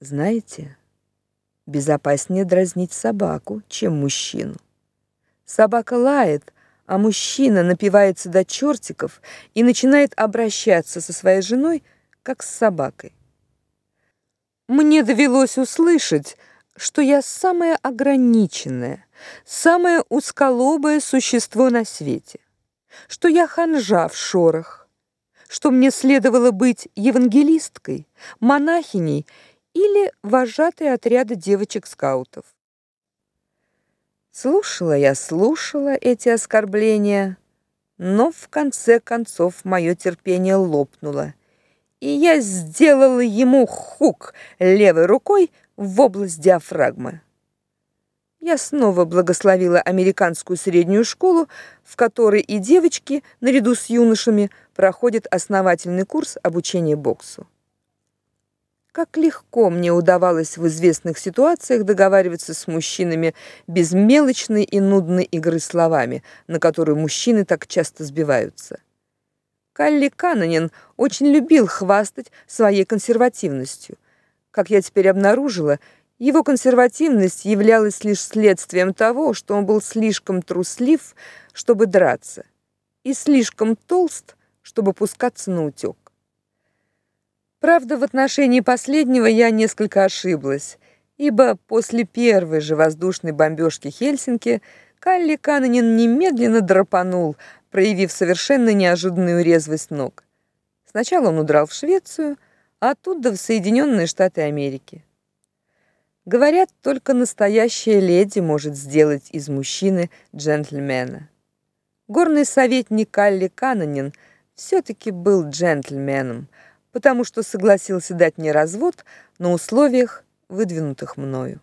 Знаете, безопаснее дразнить собаку, чем мужчину. Собака лает, а мужчина напивается до чертиков и начинает обращаться со своей женой, как с собакой. Мне довелось услышать, что я самое ограниченное, самое узколобое существо на свете, что я ханжа в шорах, что мне следовало быть евангелисткой, монахиней или вожатой отряда девочек-скаутов. Слушала я, слушала эти оскорбления, но в конце концов мое терпение лопнуло, и я сделала ему хук левой рукой в область диафрагмы. Я снова благословила американскую среднюю школу, в которой и девочки, наряду с юношами, проходят основательный курс обучения боксу. Как легко мне удавалось в известных ситуациях договариваться с мужчинами без мелочной и нудной игры словами, на которую мужчины так часто сбиваются. Калли Канонен очень любил хвастать своей консервативностью. Как я теперь обнаружила, его консервативность являлась лишь следствием того, что он был слишком труслив, чтобы драться, и слишком толст, чтобы пускаться на утёк. Правда, в отношении последнего я несколько ошиблась, ибо после первой же воздушной бомбежки Хельсинки Калли Канонин немедленно драпанул, проявив совершенно неожиданную резвость ног. Сначала он удрал в Швецию, а оттуда в Соединенные Штаты Америки. Говорят, только настоящая леди может сделать из мужчины джентльмена. Горный советник Калли Канонин все таки был джентльменом потому что согласился дать мне развод на условиях, выдвинутых мною.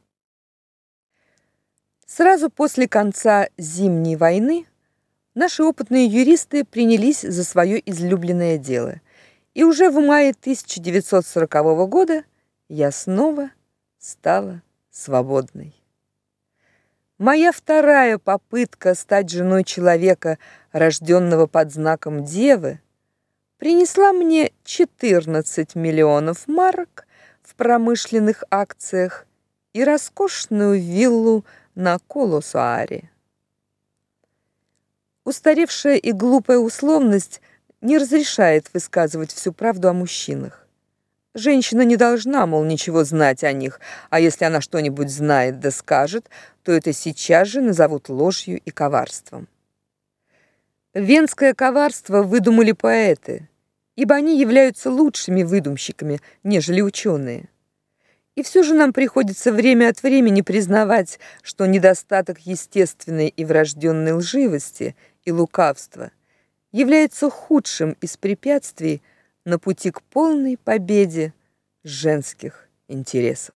Сразу после конца Зимней войны наши опытные юристы принялись за свое излюбленное дело. И уже в мае 1940 года я снова стала свободной. Моя вторая попытка стать женой человека, рожденного под знаком Девы, принесла мне 14 миллионов марок в промышленных акциях и роскошную виллу на Колосуаре. Устаревшая и глупая условность не разрешает высказывать всю правду о мужчинах. Женщина не должна, мол, ничего знать о них, а если она что-нибудь знает да скажет, то это сейчас же назовут ложью и коварством. Венское коварство выдумали поэты, ибо они являются лучшими выдумщиками, нежели ученые. И все же нам приходится время от времени признавать, что недостаток естественной и врожденной лживости и лукавства является худшим из препятствий на пути к полной победе женских интересов.